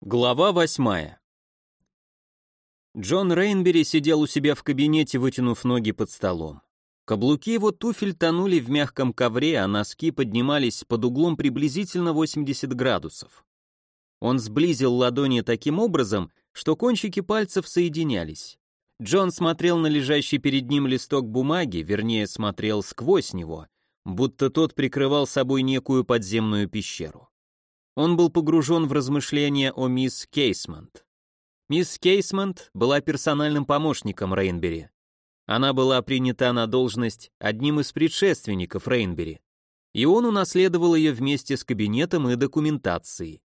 Глава восьмая. Джон Рейнбери сидел у себя в кабинете, вытянув ноги под столом. Каблуки его туфель тонули в мягком ковре, а носки поднимались под углом приблизительно 80 градусов. Он сблизил ладони таким образом, что кончики пальцев соединялись. Джон смотрел на лежащий перед ним листок бумаги, вернее, смотрел сквозь него, будто тот прикрывал собой некую подземную пещеру он был погружен в размышления о мисс Кейсмонт. Мисс Кейсмонт была персональным помощником Рейнбери. Она была принята на должность одним из предшественников Рейнбери, и он унаследовал ее вместе с кабинетом и документацией.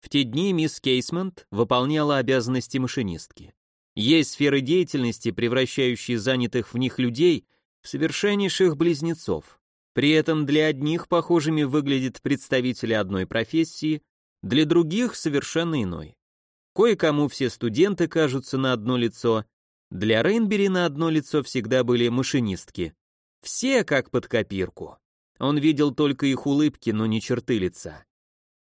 В те дни мисс Кейсмонт выполняла обязанности машинистки. Есть сферы деятельности, превращающие занятых в них людей в совершеннейших близнецов. При этом для одних похожими выглядят представители одной профессии, для других совершенно иной. Кое-кому все студенты кажутся на одно лицо, для Рейнбери на одно лицо всегда были машинистки. Все как под копирку. Он видел только их улыбки, но не черты лица.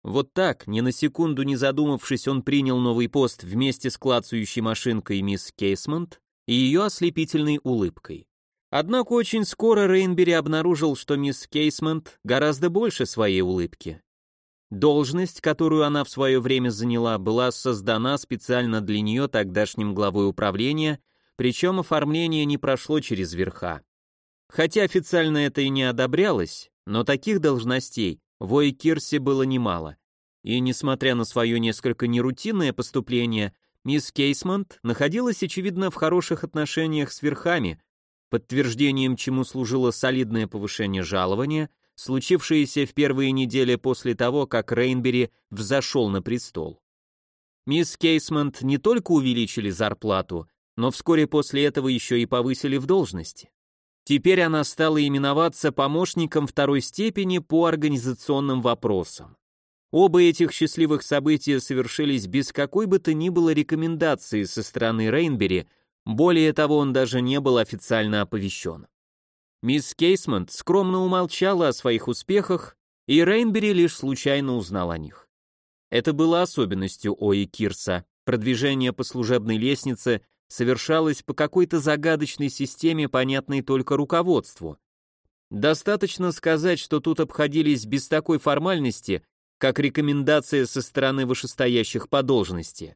Вот так, ни на секунду не задумавшись, он принял новый пост вместе с клацающей машинкой мисс Кейсмонт и ее ослепительной улыбкой. Однако очень скоро Рейнбери обнаружил, что мисс Кейсмент гораздо больше своей улыбки. Должность, которую она в свое время заняла, была создана специально для нее тогдашним главой управления, причем оформление не прошло через верха. Хотя официально это и не одобрялось, но таких должностей в Ойкирсе было немало. И несмотря на свое несколько нерутинное поступление, мисс Кейсмонт находилась, очевидно, в хороших отношениях с верхами, подтверждением чему служило солидное повышение жалования, случившееся в первые недели после того, как Рейнбери взошел на престол. Мисс Кейсмонт не только увеличили зарплату, но вскоре после этого еще и повысили в должности. Теперь она стала именоваться помощником второй степени по организационным вопросам. Оба этих счастливых события совершились без какой бы то ни было рекомендации со стороны Рейнбери более того, он даже не был официально оповещен. Мисс Кейсмонт скромно умолчала о своих успехах, и Рейнбери лишь случайно узнал о них. Это было особенностью Ои Кирса. Продвижение по служебной лестнице совершалось по какой-то загадочной системе, понятной только руководству. Достаточно сказать, что тут обходились без такой формальности, как рекомендация со стороны вышестоящих по должности.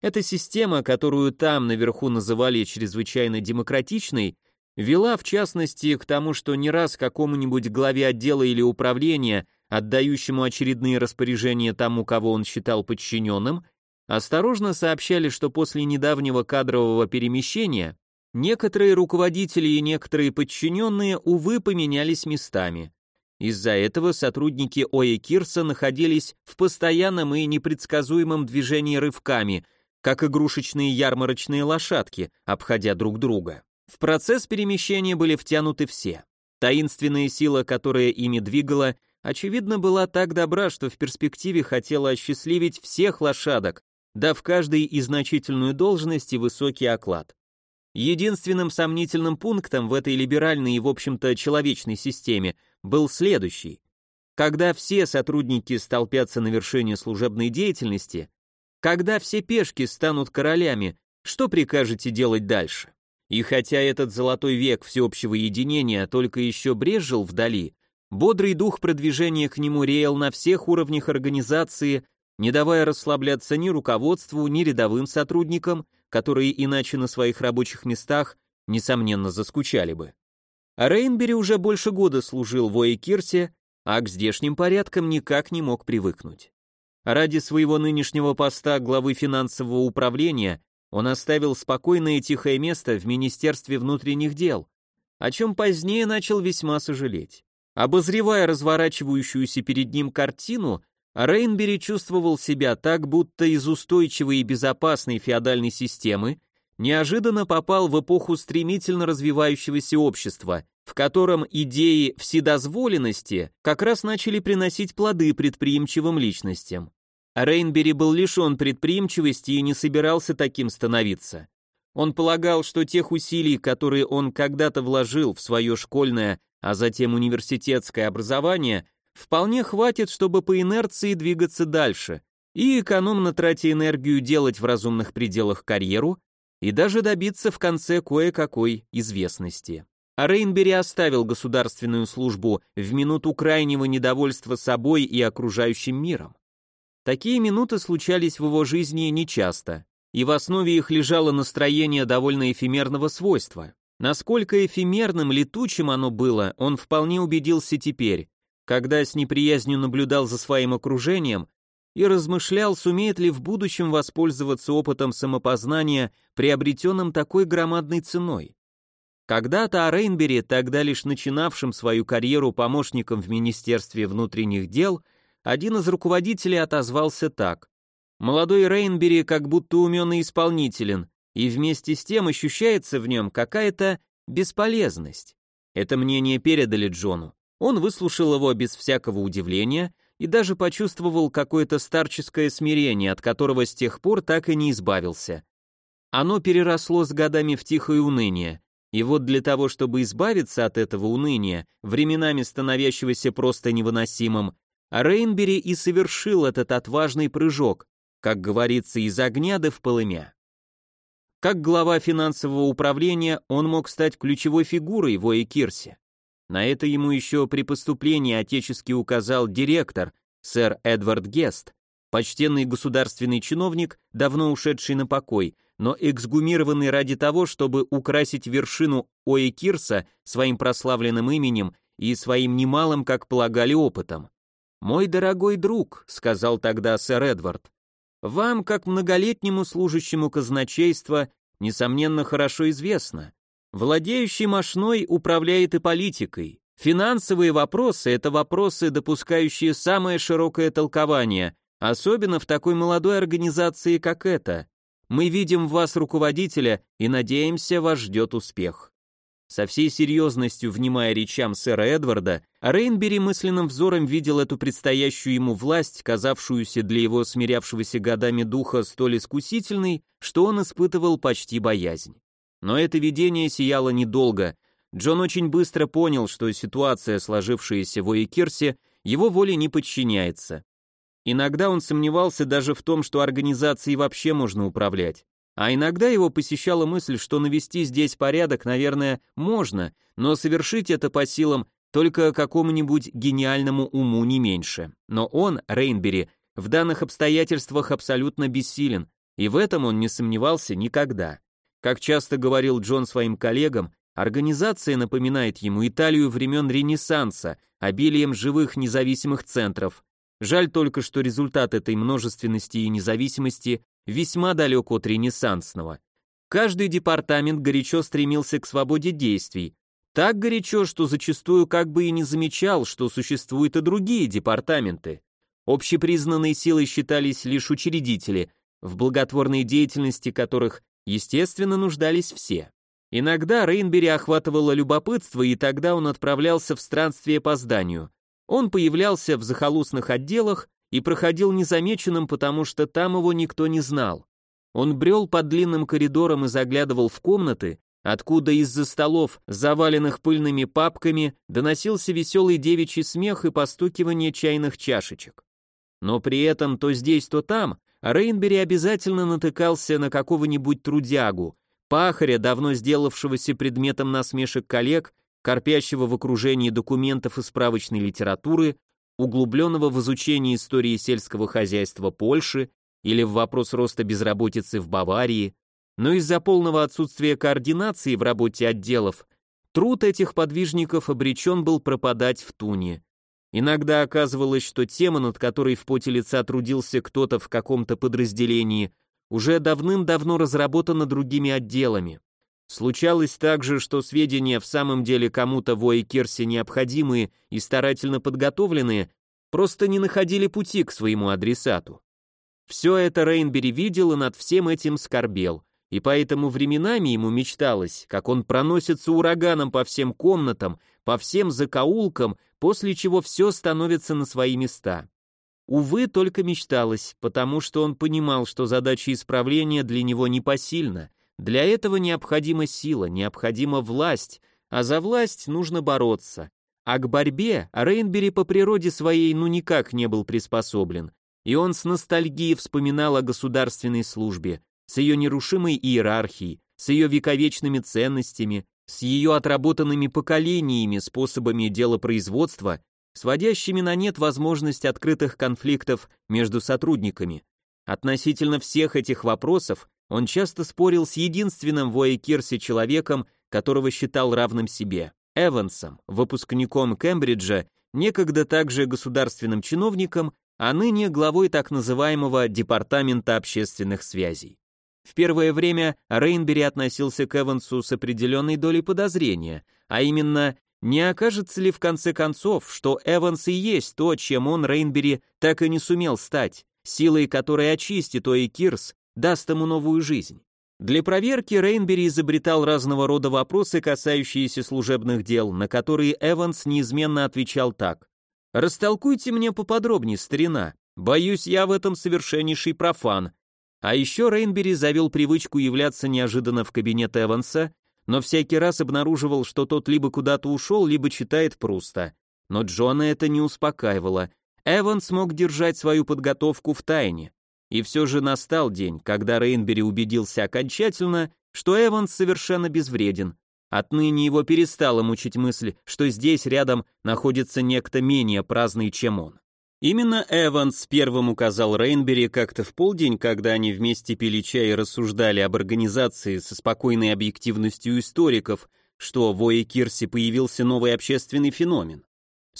Эта система, которую там наверху называли чрезвычайно демократичной, вела в частности к тому, что не раз какому-нибудь главе отдела или управления, отдающему очередные распоряжения тому, кого он считал подчиненным, осторожно сообщали, что после недавнего кадрового перемещения некоторые руководители и некоторые подчиненные, увы, поменялись местами. Из-за этого сотрудники ОЭ Кирса находились в постоянном и непредсказуемом движении рывками – как игрушечные ярмарочные лошадки, обходя друг друга. В процесс перемещения были втянуты все. Таинственная сила, которая ими двигала, очевидно, была так добра, что в перспективе хотела осчастливить всех лошадок, дав каждой и значительную должность и высокий оклад. Единственным сомнительным пунктом в этой либеральной и, в общем-то, человечной системе был следующий. Когда все сотрудники столпятся на вершине служебной деятельности, когда все пешки станут королями, что прикажете делать дальше? И хотя этот золотой век всеобщего единения только еще брезжил вдали, бодрый дух продвижения к нему реял на всех уровнях организации, не давая расслабляться ни руководству, ни рядовым сотрудникам, которые иначе на своих рабочих местах, несомненно, заскучали бы. А Рейнбери уже больше года служил в Оэкирсе, а к здешним порядкам никак не мог привыкнуть. Ради своего нынешнего поста главы финансового управления он оставил спокойное и тихое место в Министерстве внутренних дел, о чем позднее начал весьма сожалеть. Обозревая разворачивающуюся перед ним картину, Рейнбери чувствовал себя так, будто из устойчивой и безопасной феодальной системы неожиданно попал в эпоху стремительно развивающегося общества, в котором идеи вседозволенности как раз начали приносить плоды предприимчивым личностям. Рейнбери был лишен предприимчивости и не собирался таким становиться. Он полагал, что тех усилий, которые он когда-то вложил в свое школьное, а затем университетское образование, вполне хватит, чтобы по инерции двигаться дальше, и экономно тратя энергию делать в разумных пределах карьеру и даже добиться в конце кое-какой известности. А Рейнбери оставил государственную службу в минуту крайнего недовольства собой и окружающим миром. Такие минуты случались в его жизни нечасто, и в основе их лежало настроение довольно эфемерного свойства. Насколько эфемерным, летучим оно было, он вполне убедился теперь, когда с неприязнью наблюдал за своим окружением и размышлял, сумеет ли в будущем воспользоваться опытом самопознания, приобретенным такой громадной ценой. Когда-то о Рейнбери, тогда лишь начинавшим свою карьеру помощником в Министерстве внутренних дел, один из руководителей отозвался так. «Молодой Рейнбери как будто умен и исполнителен, и вместе с тем ощущается в нем какая-то бесполезность». Это мнение передали Джону. Он выслушал его без всякого удивления и даже почувствовал какое-то старческое смирение, от которого с тех пор так и не избавился. Оно переросло с годами в тихое уныние, и вот для того, чтобы избавиться от этого уныния, временами становящегося просто невыносимым, Рейнбери и совершил этот отважный прыжок, как говорится, из огня до в полымя. Как глава финансового управления он мог стать ключевой фигурой в Оэкирсе. На это ему еще при поступлении отечески указал директор, сэр Эдвард Гест, почтенный государственный чиновник, давно ушедший на покой, но эксгумированный ради того, чтобы украсить вершину Оэкирса своим прославленным именем и своим немалым, как полагали, опытом. «Мой дорогой друг», — сказал тогда сэр Эдвард, — «вам, как многолетнему служащему казначейства, несомненно, хорошо известно. Владеющий мошной управляет и политикой. Финансовые вопросы — это вопросы, допускающие самое широкое толкование, особенно в такой молодой организации, как эта. Мы видим в вас руководителя и надеемся, вас ждет успех». Со всей серьезностью внимая речам сэра Эдварда, Рейнбери мысленным взором видел эту предстоящую ему власть, казавшуюся для его смирявшегося годами духа столь искусительной, что он испытывал почти боязнь. Но это видение сияло недолго. Джон очень быстро понял, что ситуация, сложившаяся в Уэйкерсе, его воле не подчиняется. Иногда он сомневался даже в том, что организацией вообще можно управлять. А иногда его посещала мысль, что навести здесь порядок, наверное, можно, но совершить это по силам только какому-нибудь гениальному уму не меньше. Но он, Рейнбери, в данных обстоятельствах абсолютно бессилен, и в этом он не сомневался никогда. Как часто говорил Джон своим коллегам, организация напоминает ему Италию времен Ренессанса, обилием живых независимых центров, Жаль только, что результат этой множественности и независимости весьма далек от ренессансного. Каждый департамент горячо стремился к свободе действий, так горячо, что зачастую как бы и не замечал, что существуют и другие департаменты. Общепризнанной силой считались лишь учредители, в благотворной деятельности которых, естественно, нуждались все. Иногда Рейнбери охватывало любопытство, и тогда он отправлялся в странствие по зданию. Он появлялся в захолустных отделах и проходил незамеченным, потому что там его никто не знал. Он брел по длинным коридорам и заглядывал в комнаты, откуда из-за столов, заваленных пыльными папками, доносился веселый девичий смех и постукивание чайных чашечек. Но при этом то здесь, то там Рейнбери обязательно натыкался на какого-нибудь трудягу, пахаря, давно сделавшегося предметом насмешек коллег корпящего в окружении документов и справочной литературы, углубленного в изучение истории сельского хозяйства Польши или в вопрос роста безработицы в Баварии, но из-за полного отсутствия координации в работе отделов труд этих подвижников обречен был пропадать в туне. Иногда оказывалось, что тема, над которой в поте лица трудился кто-то в каком-то подразделении, уже давным-давно разработана другими отделами. Случалось также, что сведения в самом деле кому-то в Ойкерсе необходимые и старательно подготовленные, просто не находили пути к своему адресату. Все это Рейнбери видел и над всем этим скорбел, и поэтому временами ему мечталось, как он проносится ураганом по всем комнатам, по всем закоулкам, после чего все становится на свои места. Увы, только мечталось, потому что он понимал, что задача исправления для него непосильна, для этого необходима сила, необходима власть, а за власть нужно бороться. А к борьбе Рейнбери по природе своей ну никак не был приспособлен. и он с ностальгией вспоминал о государственной службе, с ее нерушимой иерархией, с ее вековечными ценностями, с ее отработанными поколениями способами делопроизводства, сводящими на нет возможность открытых конфликтов между сотрудниками. Относительно всех этих вопросов он часто спорил с единственным в Уэйкирсе человеком, которого считал равным себе, Эвансом, выпускником Кембриджа, некогда также государственным чиновником, а ныне главой так называемого Департамента общественных связей. В первое время Рейнбери относился к Эвансу с определенной долей подозрения, а именно, не окажется ли в конце концов, что Эванс и есть то, чем он, Рейнбери, так и не сумел стать, силой которой очистит Ои Кирс, даст ему новую жизнь. Для проверки Рейнбери изобретал разного рода вопросы, касающиеся служебных дел, на которые Эванс неизменно отвечал так. «Растолкуйте мне поподробнее, старина. Боюсь, я в этом совершеннейший профан. А еще Рейнбери завел привычку являться неожиданно в кабинет Эванса, но всякий раз обнаруживал, что тот либо куда-то ушел, либо читает Пруста. Но Джона это не успокаивало. Эванс смог держать свою подготовку в тайне. И все же настал день, когда Рейнбери убедился окончательно, что Эванс совершенно безвреден. Отныне его перестала мучить мысль, что здесь рядом находится некто менее праздный, чем он. Именно Эванс первым указал Рейнбери как-то в полдень, когда они вместе пили чай и рассуждали об организации со спокойной объективностью историков, что в Оекирсе появился новый общественный феномен.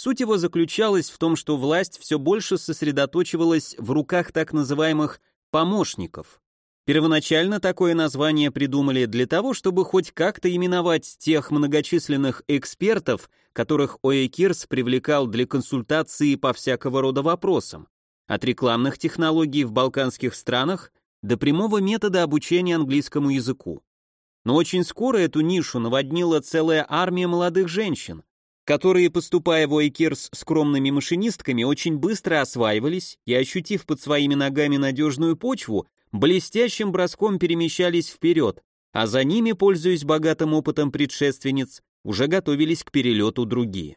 Суть его заключалась в том, что власть все больше сосредоточивалась в руках так называемых «помощников», Первоначально такое название придумали для того, чтобы хоть как-то именовать тех многочисленных экспертов, которых Оэкирс привлекал для консультации по всякого рода вопросам, от рекламных технологий в балканских странах до прямого метода обучения английскому языку. Но очень скоро эту нишу наводнила целая армия молодых женщин, которые, поступая в Ойкерс скромными машинистками, очень быстро осваивались и, ощутив под своими ногами надежную почву, блестящим броском перемещались вперед, а за ними, пользуясь богатым опытом предшественниц, уже готовились к перелету другие.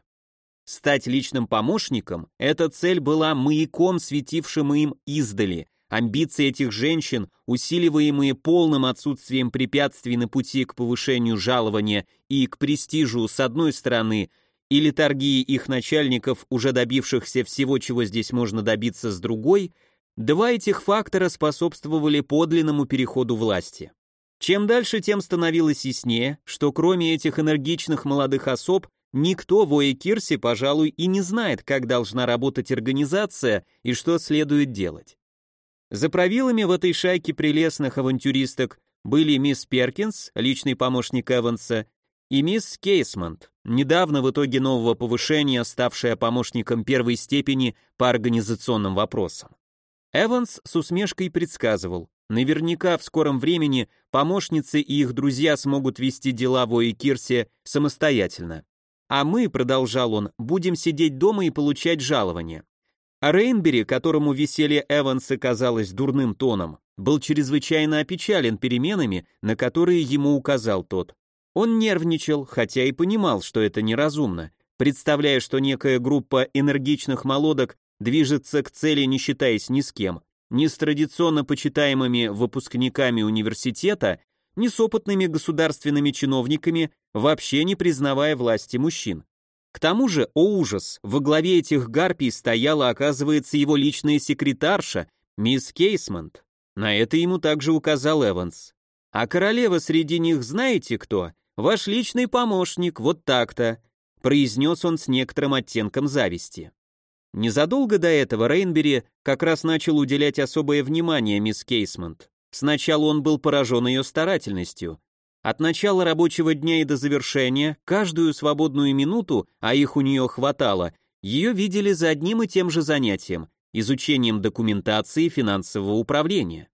Стать личным помощником – эта цель была маяком, светившим им издали. Амбиции этих женщин, усиливаемые полным отсутствием препятствий на пути к повышению жалования и к престижу с одной стороны, и литургии их начальников, уже добившихся всего, чего здесь можно добиться с другой – Два этих фактора способствовали подлинному переходу власти. Чем дальше, тем становилось яснее, что кроме этих энергичных молодых особ, никто в Оекирсе, пожалуй, и не знает, как должна работать организация и что следует делать. За правилами в этой шайке прелестных авантюристок были мисс Перкинс, личный помощник Эванса, и мисс Кейсмонт, недавно в итоге нового повышения ставшая помощником первой степени по организационным вопросам. Эванс с усмешкой предсказывал, наверняка в скором времени помощницы и их друзья смогут вести дела в Оикирсе самостоятельно. А мы, продолжал он, будем сидеть дома и получать жалование. А Рейнбери, которому веселье Эванса казалось дурным тоном, был чрезвычайно опечален переменами, на которые ему указал тот. Он нервничал, хотя и понимал, что это неразумно, представляя, что некая группа энергичных молодок движется к цели, не считаясь ни с кем, ни с традиционно почитаемыми выпускниками университета, ни с опытными государственными чиновниками, вообще не признавая власти мужчин. К тому же, о ужас, во главе этих гарпий стояла, оказывается, его личная секретарша, мисс Кейсмонт. На это ему также указал Эванс. А королева среди них знаете кто? Ваш личный помощник, вот так-то, произнес он с некоторым оттенком зависти. Незадолго до этого Рейнбери как раз начал уделять особое внимание мисс Кейсмонт. Сначала он был поражен ее старательностью. От начала рабочего дня и до завершения, каждую свободную минуту, а их у нее хватало, ее видели за одним и тем же занятием – изучением документации финансового управления.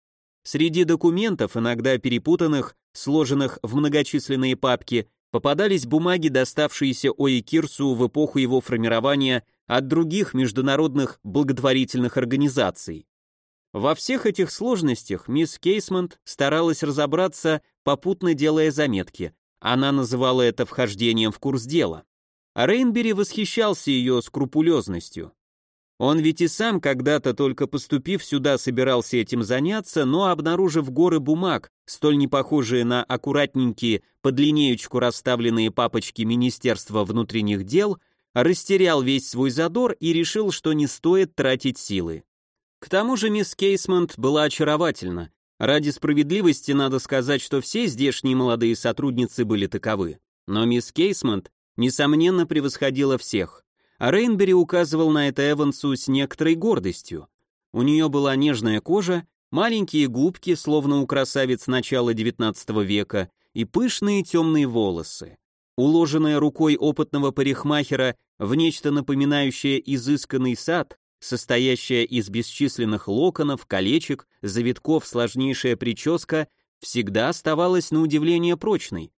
Среди документов, иногда перепутанных, сложенных в многочисленные папки, попадались бумаги, доставшиеся Ои Кирсу в эпоху его формирования от других международных благотворительных организаций. Во всех этих сложностях мисс Кейсмонт старалась разобраться, попутно делая заметки. Она называла это вхождением в курс дела. Рейнбери восхищался ее скрупулезностью. Он ведь и сам когда-то, только поступив сюда, собирался этим заняться, но, обнаружив горы бумаг, столь не похожие на аккуратненькие, под линеечку расставленные папочки Министерства внутренних дел, растерял весь свой задор и решил, что не стоит тратить силы. К тому же мисс Кейсмонт была очаровательна. Ради справедливости надо сказать, что все здешние молодые сотрудницы были таковы. Но мисс Кейсмонт, несомненно, превосходила всех. А Рейнбери указывал на это Эвансу с некоторой гордостью. У нее была нежная кожа, маленькие губки, словно у красавиц начала XIX века, и пышные темные волосы. Уложенная рукой опытного парикмахера в нечто напоминающее изысканный сад, состоящая из бесчисленных локонов, колечек, завитков, сложнейшая прическа, всегда оставалась на удивление прочной.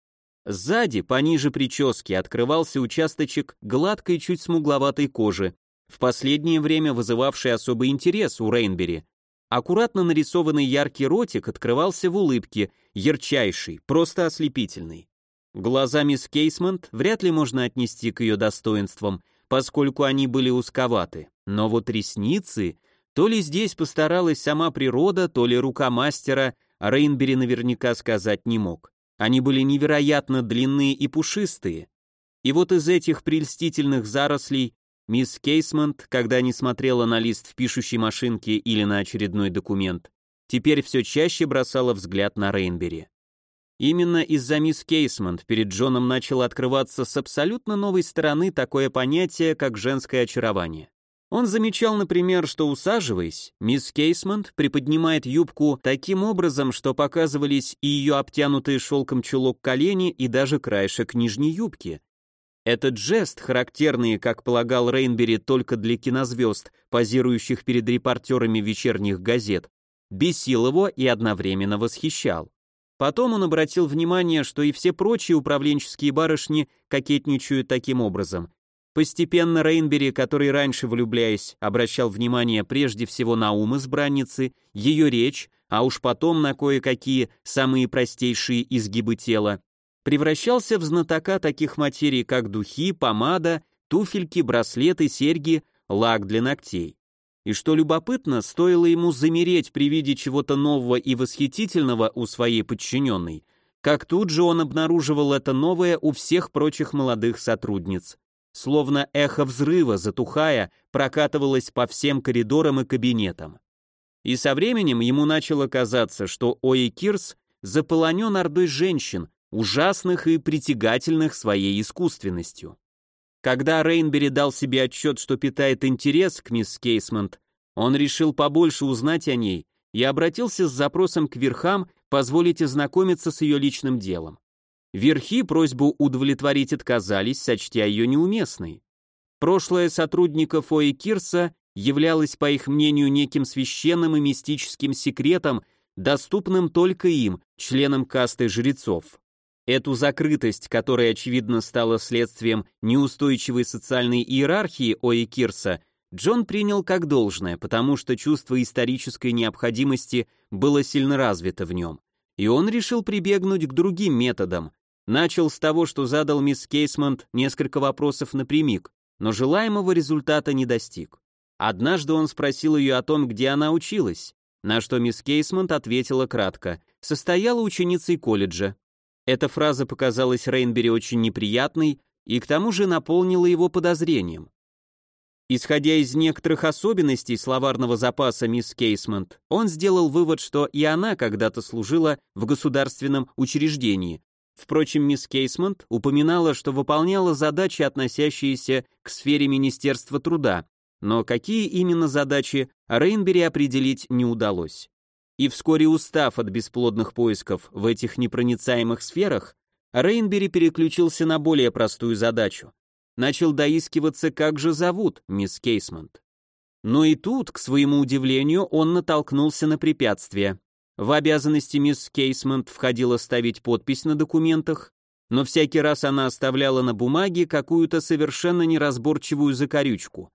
Сзади, пониже прически, открывался участочек гладкой, чуть смугловатой кожи, в последнее время вызывавший особый интерес у Рейнбери. Аккуратно нарисованный яркий ротик открывался в улыбке, ярчайший, просто ослепительный. Глаза мисс Кейсмонт вряд ли можно отнести к ее достоинствам, поскольку они были узковаты. Но вот ресницы, то ли здесь постаралась сама природа, то ли рука мастера, Рейнбери наверняка сказать не мог. Они были невероятно длинные и пушистые. И вот из этих прельстительных зарослей мисс Кейсмонт, когда не смотрела на лист в пишущей машинке или на очередной документ, теперь все чаще бросала взгляд на Рейнбери. Именно из-за мисс Кейсмонт перед Джоном начало открываться с абсолютно новой стороны такое понятие, как женское очарование. Он замечал, например, что усаживаясь, мисс Кейсмонт приподнимает юбку таким образом, что показывались и ее обтянутые шелком чулок колени, и даже краешек нижней юбки. Этот жест, характерный, как полагал Рейнбери, только для кинозвезд, позирующих перед репортерами вечерних газет, бесил его и одновременно восхищал. Потом он обратил внимание, что и все прочие управленческие барышни кокетничают таким образом. Постепенно Рейнбери, который раньше, влюбляясь, обращал внимание прежде всего на ум избранницы, ее речь, а уж потом на кое-какие самые простейшие изгибы тела, превращался в знатока таких материй, как духи, помада, туфельки, браслеты, серьги, лак для ногтей. И что любопытно, стоило ему замереть при виде чего-то нового и восхитительного у своей подчиненной, как тут же он обнаруживал это новое у всех прочих молодых сотрудниц. Словно эхо взрыва, затухая, прокатывалось по всем коридорам и кабинетам. И со временем ему начало казаться, что Ои Кирс заполонен ордой женщин, ужасных и притягательных своей искусственностью. Когда Рейнбери дал себе отчет, что питает интерес к мисс Кейсмонт, он решил побольше узнать о ней и обратился с запросом к верхам позволить ознакомиться с ее личным делом. Верхи просьбу удовлетворить отказались, сочтя ее неуместной. Прошлое сотрудников Ои Кирса являлось, по их мнению, неким священным и мистическим секретом, доступным только им, членам касты жрецов. Эту закрытость, которая, очевидно, стала следствием неустойчивой социальной иерархии Ои Кирса, Джон принял как должное, потому что чувство исторической необходимости было сильно развито в нем. И он решил прибегнуть к другим методам. Начал с того, что задал мисс Кейсмонт несколько вопросов напрямик, но желаемого результата не достиг. Однажды он спросил ее о том, где она училась, на что мисс Кейсмонт ответила кратко, состояла ученицей колледжа. Эта фраза показалась Рейнбери очень неприятной и к тому же наполнила его подозрением. Исходя из некоторых особенностей словарного запаса мисс Кейсмонт, он сделал вывод, что и она когда-то служила в государственном учреждении. Впрочем, мисс Кейсмонт упоминала, что выполняла задачи, относящиеся к сфере Министерства труда, но какие именно задачи Рейнбери определить не удалось. И вскоре устав от бесплодных поисков в этих непроницаемых сферах, Рейнбери переключился на более простую задачу. Начал доискиваться, как же зовут мисс Кейсмонт. Но и тут, к своему удивлению, он натолкнулся на препятствие. В обязанности мисс Кейсмонт входило ставить подпись на документах, но всякий раз она оставляла на бумаге какую-то совершенно неразборчивую закорючку.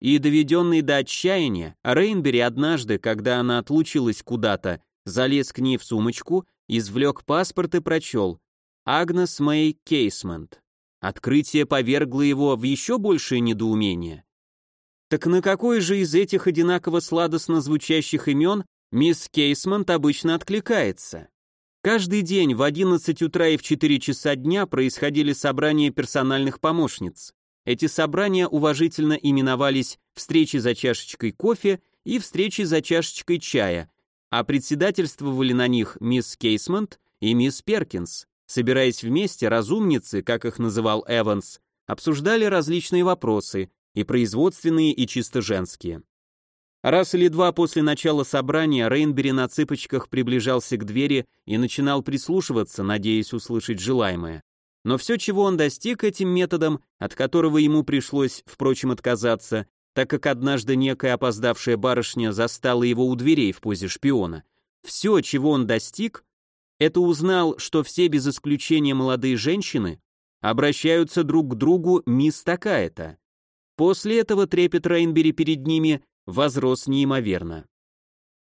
И доведенный до отчаяния, Рейнбери однажды, когда она отлучилась куда-то, залез к ней в сумочку, извлек паспорт и прочел «Агнес Мэй Кейсмент». Открытие повергло его в еще большее недоумение. Так на какой же из этих одинаково сладостно звучащих имен мисс Кейсмонт обычно откликается? Каждый день в 11 утра и в 4 часа дня происходили собрания персональных помощниц. Эти собрания уважительно именовались «встречи за чашечкой кофе» и «встречи за чашечкой чая», а председательствовали на них мисс Кейсмонт и мисс Перкинс. Собираясь вместе, разумницы, как их называл Эванс, обсуждали различные вопросы, и производственные, и чисто женские. Раз или два после начала собрания Рейнбери на цыпочках приближался к двери и начинал прислушиваться, надеясь услышать желаемое. Но все, чего он достиг этим методом, от которого ему пришлось, впрочем, отказаться, так как однажды некая опоздавшая барышня застала его у дверей в позе шпиона, все, чего он достиг, это узнал, что все без исключения молодые женщины обращаются друг к другу мисс такая-то. После этого трепет Рейнбери перед ними возрос неимоверно.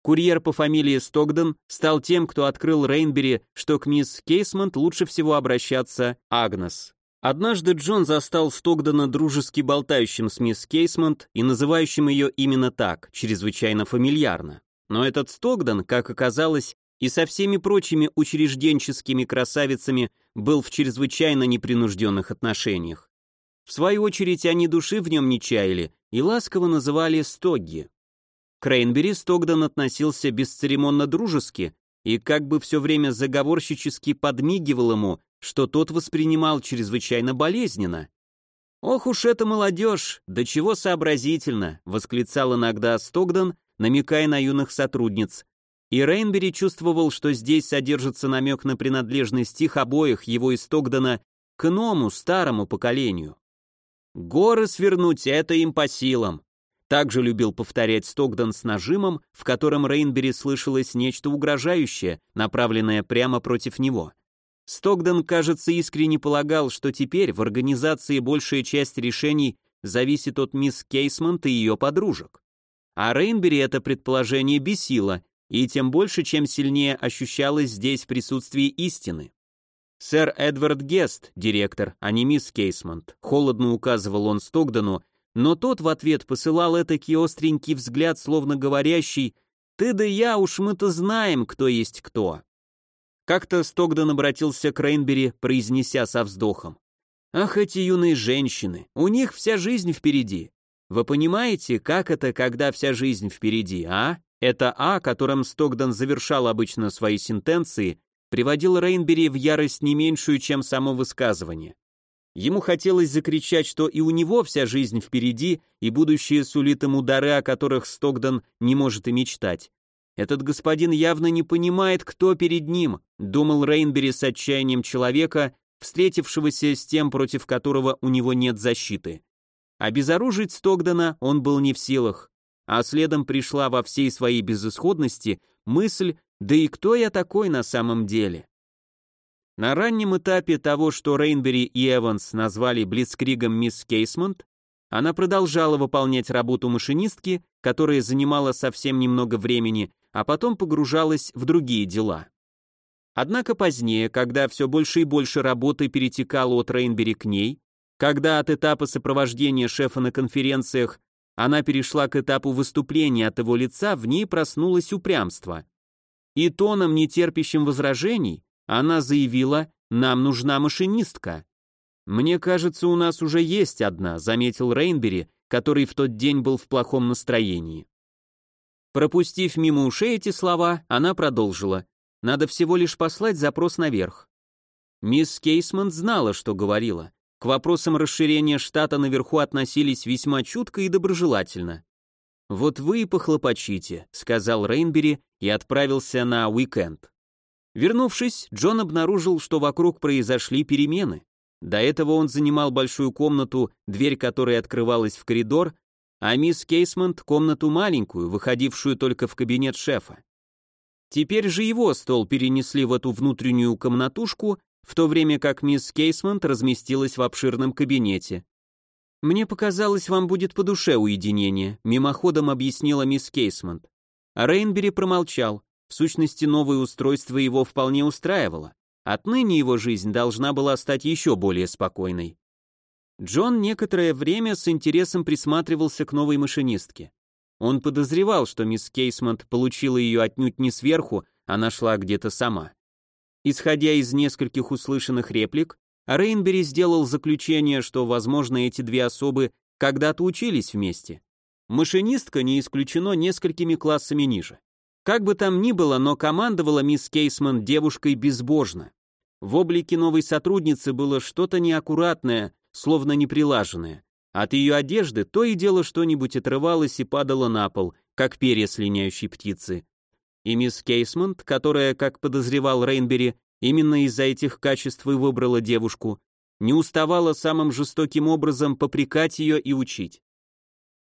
Курьер по фамилии Стогден стал тем, кто открыл Рейнбери, что к мисс Кейсмонт лучше всего обращаться Агнес. Однажды Джон застал Стогдена дружески болтающим с мисс Кейсмонт и называющим ее именно так, чрезвычайно фамильярно. Но этот Стогден, как оказалось, и со всеми прочими учрежденческими красавицами был в чрезвычайно непринужденных отношениях. В свою очередь они души в нем не чаяли и ласково называли Стогги. К Рейнбери Стогден относился бесцеремонно дружески и как бы все время заговорщически подмигивал ему, что тот воспринимал чрезвычайно болезненно. «Ох уж эта молодежь, да чего сообразительно!» — восклицал иногда Стогден, намекая на юных сотрудниц. И Рейнбери чувствовал, что здесь содержится намек на принадлежность их обоих, его и Стогдена, к иному, старому поколению. Горы свернуть — это им по силам. Также любил повторять Стокден с нажимом, в котором Рейнбери слышалось нечто угрожающее, направленное прямо против него. Стокден, кажется, искренне полагал, что теперь в организации большая часть решений зависит от мисс Кейсмонт и ее подружек. А Рейнбери это предположение бесило, и тем больше, чем сильнее ощущалось здесь присутствие истины. Сэр Эдвард Гест, директор, а не мисс Кейсмонт, холодно указывал он Стогдену, но тот в ответ посылал этакий остренький взгляд, словно говорящий «Ты да я, уж мы-то знаем, кто есть кто». Как-то Стогден обратился к Рейнбери, произнеся со вздохом. «Ах, эти юные женщины, у них вся жизнь впереди. Вы понимаете, как это, когда вся жизнь впереди, а?» Это «а», которым Стогден завершал обычно свои сентенции, приводил Рейнбери в ярость не меньшую, чем само высказывание. Ему хотелось закричать, что и у него вся жизнь впереди, и будущее сулит ему дары, о которых Стогден не может и мечтать. Этот господин явно не понимает, кто перед ним, думал Рейнбери с отчаянием человека, встретившегося с тем, против которого у него нет защиты. Обезоружить Стогдена он был не в силах, а следом пришла во всей своей безысходности мысль, да и кто я такой на самом деле? На раннем этапе того, что Рейнбери и Эванс назвали блицкригом мисс Кейсмонт, она продолжала выполнять работу машинистки, которая занимала совсем немного времени, а потом погружалась в другие дела. Однако позднее, когда все больше и больше работы перетекало от Рейнбери к ней, когда от этапа сопровождения шефа на конференциях она перешла к этапу выступления от его лица, в ней проснулось упрямство и тоном, не терпящим возражений, она заявила «Нам нужна машинистка». «Мне кажется, у нас уже есть одна», — заметил Рейнбери, который в тот день был в плохом настроении. Пропустив мимо ушей эти слова, она продолжила. «Надо всего лишь послать запрос наверх». Мисс Кейсман знала, что говорила. К вопросам расширения штата наверху относились весьма чутко и доброжелательно. «Вот вы и похлопочите», — сказал Рейнбери и отправился на уикенд. Вернувшись, Джон обнаружил, что вокруг произошли перемены. До этого он занимал большую комнату, дверь которой открывалась в коридор, а мисс Кейсмонт — комнату маленькую, выходившую только в кабинет шефа. Теперь же его стол перенесли в эту внутреннюю комнатушку, в то время как мисс Кейсмонт разместилась в обширном кабинете. «Мне показалось, вам будет по душе уединение», мимоходом объяснила мисс Кейсмонт. А Рейнбери промолчал. В сущности, новое устройство его вполне устраивало. Отныне его жизнь должна была стать еще более спокойной. Джон некоторое время с интересом присматривался к новой машинистке. Он подозревал, что мисс Кейсмонт получила ее отнюдь не сверху, а нашла где-то сама. Исходя из нескольких услышанных реплик, Рейнбери сделал заключение, что, возможно, эти две особы когда-то учились вместе. Машинистка, не исключено, несколькими классами ниже. Как бы там ни было, но командовала мисс Кейсман девушкой безбожно. В облике новой сотрудницы было что-то неаккуратное, словно неприлаженное. От ее одежды то и дело что-нибудь отрывалось и падало на пол, как перья слиняющей птицы. И мисс Кейсмонт, которая, как подозревал Рейнбери, именно из-за этих качеств и выбрала девушку, не уставала самым жестоким образом попрекать ее и учить.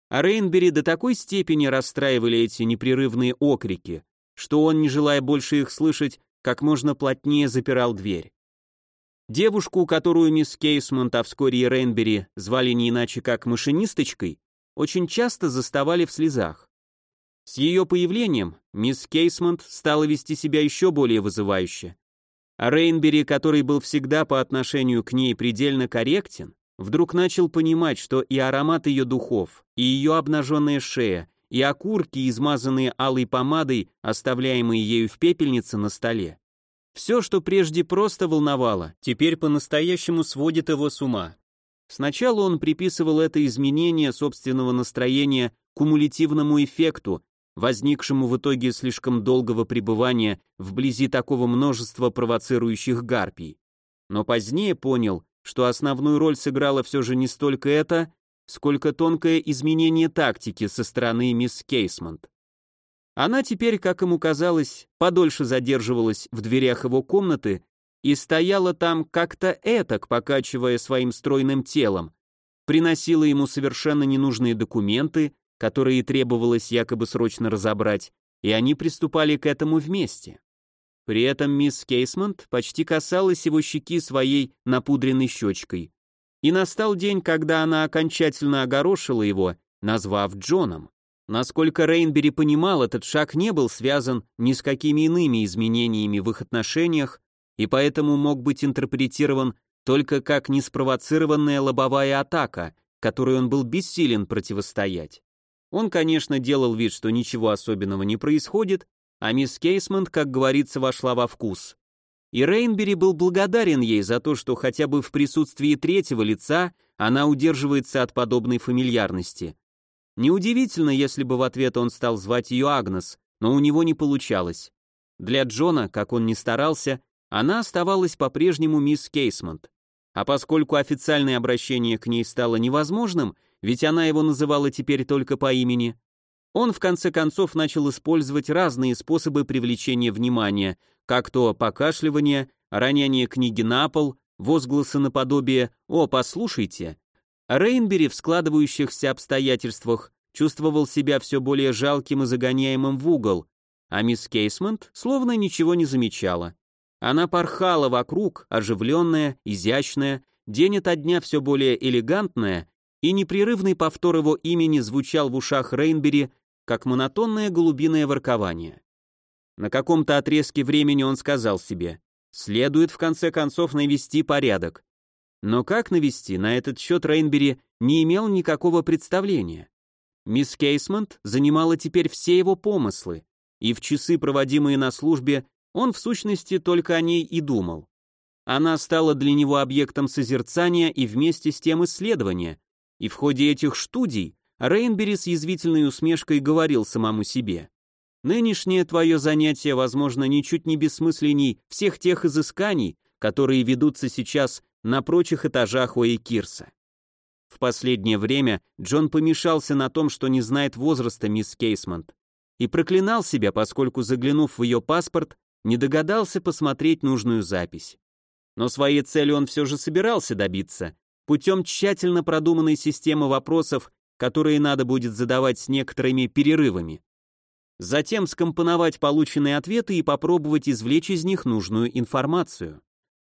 А Рейнбери до такой степени расстраивали эти непрерывные окрики, что он, не желая больше их слышать, как можно плотнее запирал дверь. Девушку, которую мисс Кейсмонт, а вскоре и Рейнбери звали не иначе как машинисточкой, очень часто заставали в слезах. С ее появлением мисс Кейсмонт стала вести себя еще более вызывающе. Рейнбери, который был всегда по отношению к ней предельно корректен, вдруг начал понимать, что и аромат ее духов, и ее обнаженная шея, и окурки, измазанные алой помадой, оставляемые ею в пепельнице на столе. Все, что прежде просто волновало, теперь по-настоящему сводит его с ума. Сначала он приписывал это изменение собственного настроения кумулятивному эффекту, возникшему в итоге слишком долгого пребывания вблизи такого множества провоцирующих гарпий. Но позднее понял, что основную роль сыграло все же не столько это, сколько тонкое изменение тактики со стороны мисс Кейсмонт. Она теперь, как ему казалось, подольше задерживалась в дверях его комнаты и стояла там как-то этак, покачивая своим стройным телом, приносила ему совершенно ненужные документы, которые требовалось якобы срочно разобрать, и они приступали к этому вместе. При этом мисс Кейсмонт почти касалась его щеки своей напудренной щечкой. И настал день, когда она окончательно огорошила его, назвав Джоном. Насколько Рейнбери понимал, этот шаг не был связан ни с какими иными изменениями в их отношениях, и поэтому мог быть интерпретирован только как неспровоцированная лобовая атака, которой он был бессилен противостоять. Он, конечно, делал вид, что ничего особенного не происходит, а мисс Кейсмонт, как говорится, вошла во вкус. И Рейнбери был благодарен ей за то, что хотя бы в присутствии третьего лица она удерживается от подобной фамильярности. Неудивительно, если бы в ответ он стал звать ее Агнес, но у него не получалось. Для Джона, как он ни старался, она оставалась по-прежнему мисс Кейсмонт. А поскольку официальное обращение к ней стало невозможным, ведь она его называла теперь только по имени, он в конце концов начал использовать разные способы привлечения внимания, как то покашливание, роняние книги на пол, возгласы наподобие «О, послушайте». Рейнбери в складывающихся обстоятельствах чувствовал себя все более жалким и загоняемым в угол, а мисс Кейсмонт словно ничего не замечала. Она порхала вокруг, оживленная, изящная, день ото дня все более элегантная, и непрерывный повтор его имени звучал в ушах Рейнбери как монотонное голубиное воркование. На каком-то отрезке времени он сказал себе, следует в конце концов навести порядок. Но как навести, на этот счет Рейнбери не имел никакого представления. Мисс Кейсмонт занимала теперь все его помыслы, и в часы, проводимые на службе, он в сущности только о ней и думал. Она стала для него объектом созерцания и вместе с тем исследования, и в ходе этих студий Рейнбери с язвительной усмешкой говорил самому себе. «Нынешнее твое занятие, возможно, ничуть не бессмысленней всех тех изысканий, которые ведутся сейчас на прочих этажах Уэйкирса». В последнее время Джон помешался на том, что не знает возраста мисс Кейсмонт, и проклинал себя, поскольку, заглянув в ее паспорт, не догадался посмотреть нужную запись. Но своей цели он все же собирался добиться, путем тщательно продуманной системы вопросов которые надо будет задавать с некоторыми перерывами. Затем скомпоновать полученные ответы и попробовать извлечь из них нужную информацию.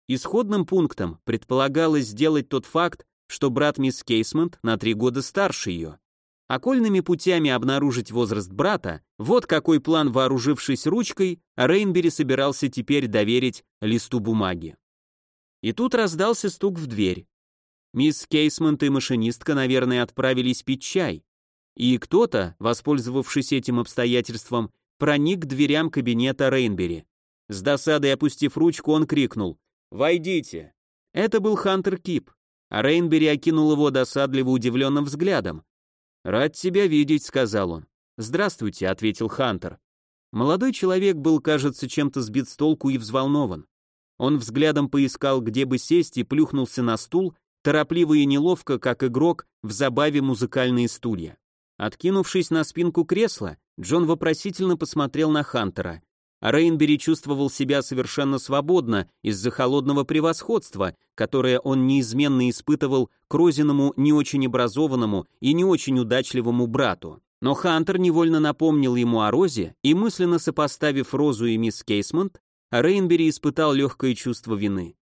Исходным пунктом предполагалось сделать тот факт, что брат мисс Кейсмонт на три года старше ее. Окольными путями обнаружить возраст брата, вот какой план, вооружившись ручкой, Рейнбери собирался теперь доверить листу бумаги. И тут раздался стук в дверь. Мисс Кейсмонт и машинистка, наверное, отправились пить чай. И кто-то, воспользовавшись этим обстоятельством, проник к дверям кабинета Рейнбери. С досадой опустив ручку, он крикнул «Войдите!». Это был Хантер Кип, а Рейнбери окинул его досадливо удивленным взглядом. «Рад тебя видеть», — сказал он. «Здравствуйте», — ответил Хантер. Молодой человек был, кажется, чем-то сбит с толку и взволнован. Он взглядом поискал, где бы сесть, и плюхнулся на стул, торопливо и неловко, как игрок в забаве музыкальные стулья. Откинувшись на спинку кресла, Джон вопросительно посмотрел на Хантера. Рейнбери чувствовал себя совершенно свободно из-за холодного превосходства, которое он неизменно испытывал к Розиному не очень образованному и не очень удачливому брату. Но Хантер невольно напомнил ему о Розе, и мысленно сопоставив Розу и мисс Кейсмонт, Рейнбери испытал легкое чувство вины.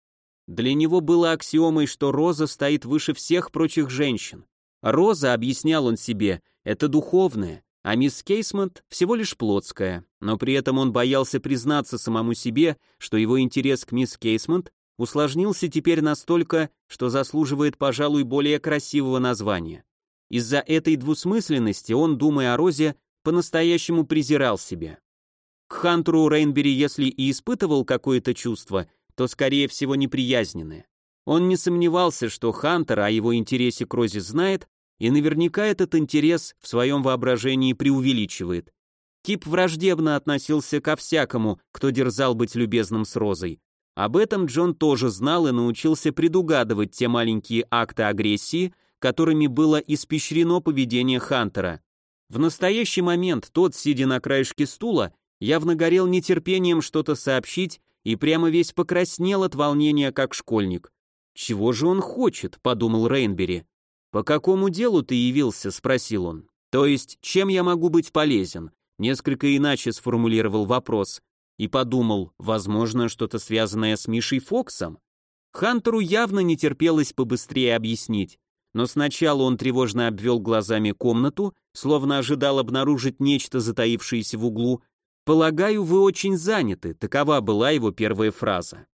Для него было аксиомой, что Роза стоит выше всех прочих женщин. Роза, объяснял он себе, это духовное, а мисс Кейсмонт всего лишь плотская, но при этом он боялся признаться самому себе, что его интерес к мисс Кейсмонт усложнился теперь настолько, что заслуживает, пожалуй, более красивого названия. Из-за этой двусмысленности он, думая о Розе, по-настоящему презирал себя. К Хантеру Рейнбери, если и испытывал какое-то чувство, то, скорее всего, неприязненное. Он не сомневался, что Хантер о его интересе к Розе знает, и наверняка этот интерес в своем воображении преувеличивает. Кип враждебно относился ко всякому, кто дерзал быть любезным с Розой. Об этом Джон тоже знал и научился предугадывать те маленькие акты агрессии, которыми было испещрено поведение Хантера. В настоящий момент тот, сидя на краешке стула, явно горел нетерпением что-то сообщить и прямо весь покраснел от волнения, как школьник. «Чего же он хочет?» — подумал Рейнбери. «По какому делу ты явился?» — спросил он. «То есть, чем я могу быть полезен?» Несколько иначе сформулировал вопрос и подумал, возможно, что-то связанное с Мишей Фоксом. Хантеру явно не терпелось побыстрее объяснить, но сначала он тревожно обвел глазами комнату, словно ожидал обнаружить нечто, затаившееся в углу. «Полагаю, вы очень заняты», такова была его первая фраза.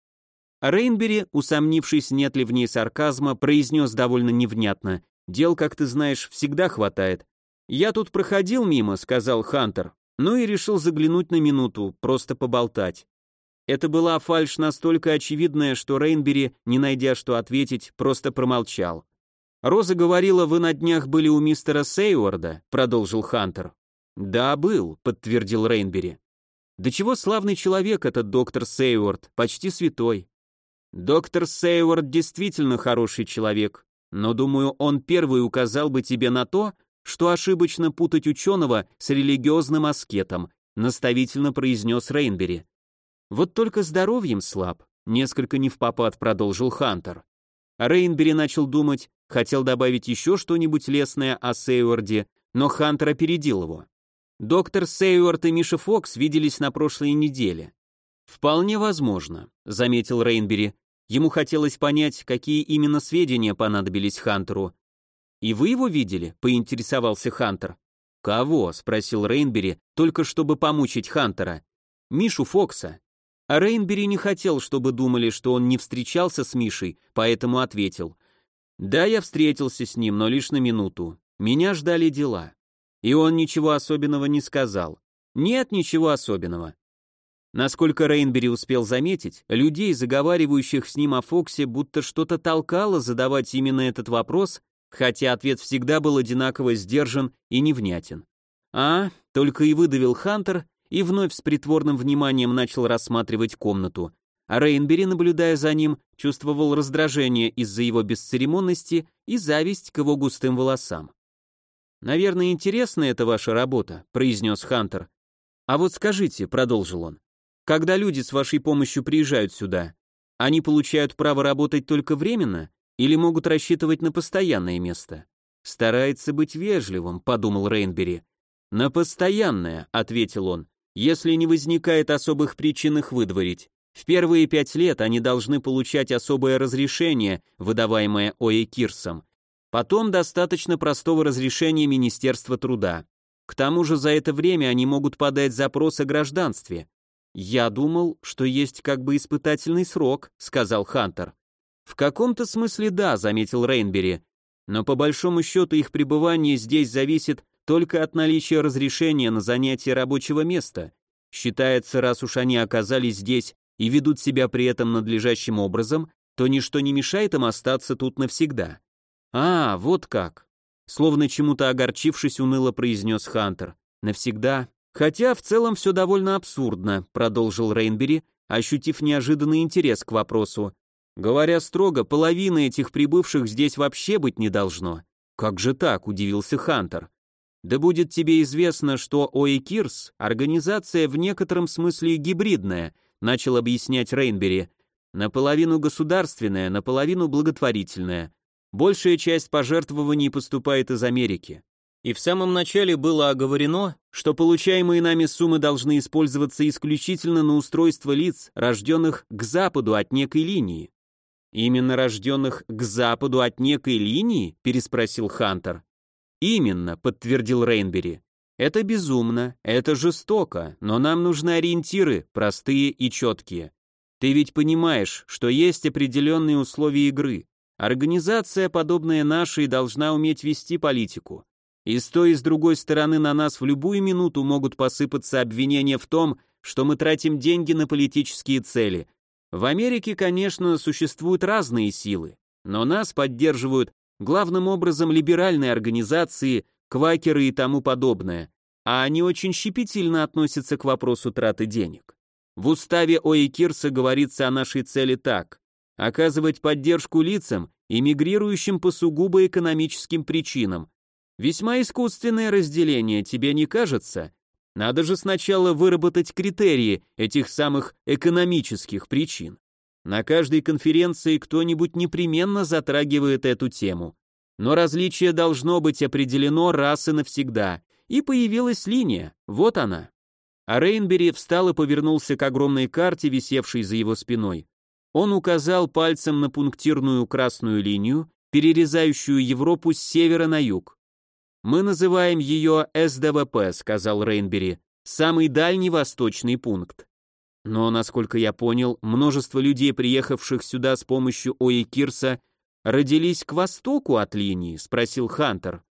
Рейнбери, усомнившись, нет ли в ней сарказма, произнес довольно невнятно. Дел, как ты знаешь, всегда хватает. Я тут проходил мимо, сказал Хантер, ну и решил заглянуть на минуту, просто поболтать. Это была фальшь настолько очевидная, что Рейнбери, не найдя что ответить, просто промолчал. «Роза говорила, вы на днях были у мистера Сейуарда», — продолжил Хантер. «Да, был», — подтвердил Рейнбери. «Да чего славный человек этот доктор Сейуард, почти святой». «Доктор Сейуард действительно хороший человек, но, думаю, он первый указал бы тебе на то, что ошибочно путать ученого с религиозным аскетом, наставительно произнес Рейнбери. Вот только здоровьем слаб, несколько не в попад продолжил Хантер. Рейнбери начал думать, хотел добавить еще что-нибудь лесное о Сейуарде, но Хантер опередил его. Доктор Сейуард и Миша Фокс виделись на прошлой неделе. Вполне возможно, заметил Рейнбери, Ему хотелось понять, какие именно сведения понадобились Хантеру. «И вы его видели?» — поинтересовался Хантер. «Кого?» — спросил Рейнбери, только чтобы помучить Хантера. «Мишу Фокса». А Рейнбери не хотел, чтобы думали, что он не встречался с Мишей, поэтому ответил. «Да, я встретился с ним, но лишь на минуту. Меня ждали дела». И он ничего особенного не сказал. «Нет ничего особенного. Насколько Рейнбери успел заметить, людей, заговаривающих с ним о Фоксе, будто что-то толкало задавать именно этот вопрос, хотя ответ всегда был одинаково сдержан и невнятен. А, только и выдавил Хантер, и вновь с притворным вниманием начал рассматривать комнату. А Рейнбери, наблюдая за ним, чувствовал раздражение из-за его бесцеремонности и зависть к его густым волосам. «Наверное, интересна эта ваша работа», — произнес Хантер. «А вот скажите», — продолжил он, когда люди с вашей помощью приезжают сюда, они получают право работать только временно или могут рассчитывать на постоянное место? Старается быть вежливым, подумал Рейнбери. На постоянное, ответил он, если не возникает особых причин их выдворить. В первые пять лет они должны получать особое разрешение, выдаваемое ОЭ Кирсом. Потом достаточно простого разрешения Министерства труда. К тому же за это время они могут подать запрос о гражданстве. «Я думал, что есть как бы испытательный срок», — сказал Хантер. В каком-то смысле да, заметил Рейнбери, но по большому счету их пребывание здесь зависит только от наличия разрешения на занятие рабочего места. Считается, раз уж они оказались здесь и ведут себя при этом надлежащим образом, то ничто не мешает им остаться тут навсегда. А, вот как. Словно чему-то огорчившись, уныло произнес Хантер. Навсегда. Хотя в целом все довольно абсурдно, продолжил Рейнбери, ощутив неожиданный интерес к вопросу. Говоря строго, половины этих прибывших здесь вообще быть не должно. Как же так, удивился Хантер. Да будет тебе известно, что Оикирс – организация в некотором смысле гибридная, начал объяснять Рейнбери. Наполовину государственная, наполовину благотворительная. Большая часть пожертвований поступает из Америки. И в самом начале было оговорено, что получаемые нами суммы должны использоваться исключительно на устройство лиц, рожденных к западу от некой линии. «Именно рожденных к западу от некой линии?» – переспросил Хантер. «Именно», — подтвердил Рейнбери. «Это безумно, это жестоко, но нам нужны ориентиры, простые и четкие. Ты ведь понимаешь, что есть определенные условия игры. Организация, подобная нашей, должна уметь вести политику. И с той и с другой стороны на нас в любую минуту могут посыпаться обвинения в том, что мы тратим деньги на политические цели. В Америке, конечно, существуют разные силы, но нас поддерживают главным образом либеральные организации, квакеры и тому подобное, а они очень щепетильно относятся к вопросу траты денег. В уставе Оикирса говорится о нашей цели так – оказывать поддержку лицам, эмигрирующим по сугубо экономическим причинам. Весьма искусственное разделение, тебе не кажется? Надо же сначала выработать критерии этих самых экономических причин. На каждой конференции кто-нибудь непременно затрагивает эту тему. Но различие должно быть определено раз и навсегда. И появилась линия, вот она. А Рейнбери встал и повернулся к огромной карте, висевшей за его спиной. Он указал пальцем на пунктирную красную линию, перерезающую Европу с севера на юг. «Мы называем ее СДВП», — сказал Рейнбери, — «самый дальний восточный пункт. Но, насколько я понял, множество людей, приехавших сюда с помощью Ои Кирса, родились к востоку от линии?» — спросил Хантер.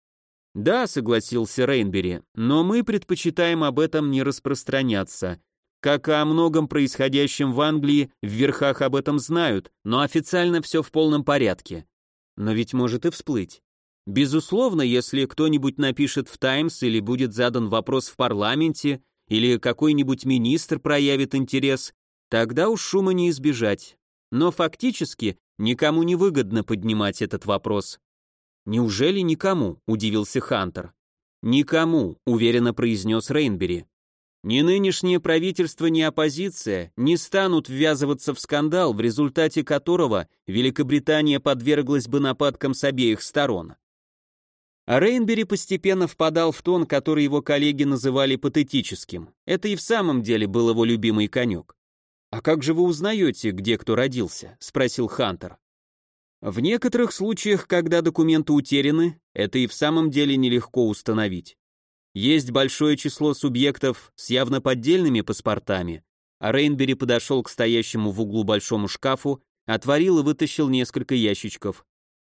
«Да», — согласился Рейнбери, — «но мы предпочитаем об этом не распространяться. Как и о многом происходящем в Англии, в верхах об этом знают, но официально все в полном порядке. Но ведь может и всплыть. Безусловно, если кто-нибудь напишет в «Таймс» или будет задан вопрос в парламенте, или какой-нибудь министр проявит интерес, тогда уж шума не избежать. Но фактически никому не выгодно поднимать этот вопрос. Неужели никому? удивился Хантер. Никому, уверенно произнес Рейнбери. Ни нынешнее правительство, ни оппозиция не станут ввязываться в скандал, в результате которого Великобритания подверглась бы нападкам с обеих сторон. А Рейнбери постепенно впадал в тон, который его коллеги называли патетическим. Это и в самом деле был его любимый конек. «А как же вы узнаете, где кто родился?» — спросил Хантер. В некоторых случаях, когда документы утеряны, это и в самом деле нелегко установить. Есть большое число субъектов с явно поддельными паспортами, а Рейнбери подошел к стоящему в углу большому шкафу, отворил и вытащил несколько ящичков.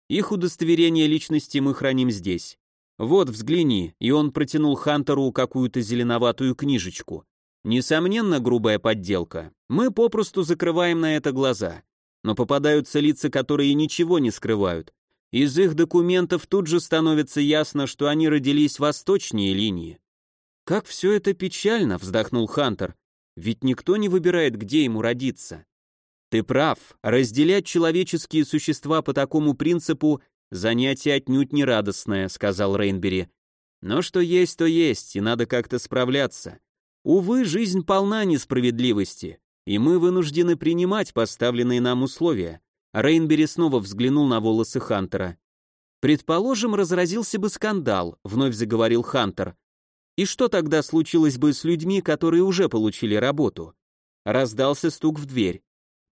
Их удостоверение личности мы храним здесь. Вот, взгляни, и он протянул Хантеру какую-то зеленоватую книжечку. Несомненно, грубая подделка. Мы попросту закрываем на это глаза. Но попадаются лица, которые ничего не скрывают. Из их документов тут же становится ясно, что они родились восточнее линии. Как все это печально, вздохнул Хантер. Ведь никто не выбирает, где ему родиться. Ты прав, разделять человеческие существа по такому принципу занятие отнюдь не радостное, сказал Рейнбери. Но что есть, то есть, и надо как-то справляться. Увы, жизнь полна несправедливости, и мы вынуждены принимать поставленные нам условия. Рейнбери снова взглянул на волосы Хантера. Предположим, разразился бы скандал, вновь заговорил Хантер. И что тогда случилось бы с людьми, которые уже получили работу? Раздался стук в дверь.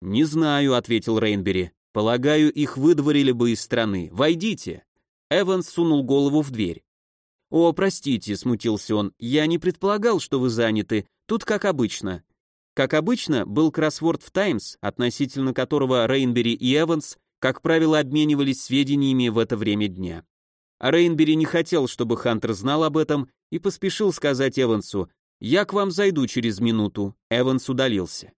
«Не знаю», — ответил Рейнбери. «Полагаю, их выдворили бы из страны. Войдите». Эванс сунул голову в дверь. «О, простите», — смутился он, — «я не предполагал, что вы заняты. Тут как обычно». Как обычно, был кроссворд в «Таймс», относительно которого Рейнбери и Эванс как правило, обменивались сведениями в это время дня. А Рейнбери не хотел, чтобы Хантер знал об этом, и поспешил сказать Эвансу «Я к вам зайду через минуту». Эванс удалился.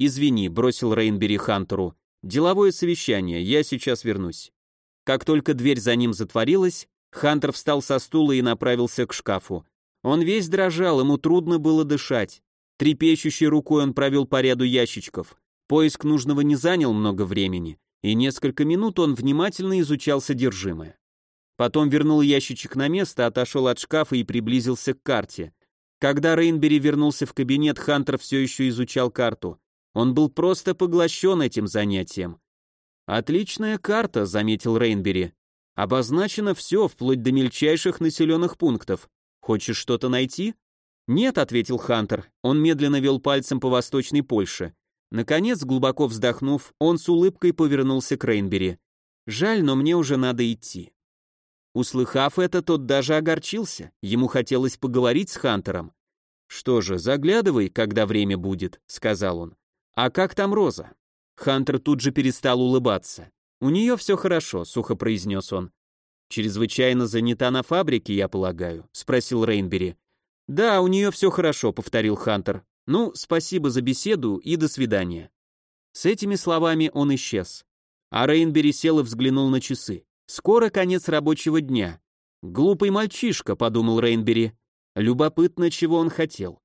«Извини», — бросил Рейнбери Хантеру. «Деловое совещание, я сейчас вернусь». Как только дверь за ним затворилась, Хантер встал со стула и направился к шкафу. Он весь дрожал, ему трудно было дышать. Трепещущей рукой он провел по ряду ящичков. Поиск нужного не занял много времени, и несколько минут он внимательно изучал содержимое. Потом вернул ящичек на место, отошел от шкафа и приблизился к карте. Когда Рейнбери вернулся в кабинет, Хантер все еще изучал карту. Он был просто поглощен этим занятием. «Отличная карта», — заметил Рейнбери. «Обозначено все, вплоть до мельчайших населенных пунктов. Хочешь что-то найти?» «Нет», — ответил Хантер. Он медленно вел пальцем по восточной Польше. Наконец, глубоко вздохнув, он с улыбкой повернулся к Рейнбери. «Жаль, но мне уже надо идти». Услыхав это, тот даже огорчился. Ему хотелось поговорить с Хантером. «Что же, заглядывай, когда время будет», — сказал он. «А как там Роза?» Хантер тут же перестал улыбаться. «У нее все хорошо», — сухо произнес он. «Чрезвычайно занята на фабрике, я полагаю?» — спросил Рейнбери. «Да, у нее все хорошо», — повторил Хантер. «Ну, спасибо за беседу и до свидания». С этими словами он исчез. А Рейнбери сел и взглянул на часы. Скоро конец рабочего дня. Глупый мальчишка, подумал Рейнбери. Любопытно, чего он хотел.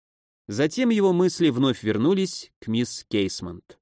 Затем его мысли вновь вернулись к мисс Кейсмонт.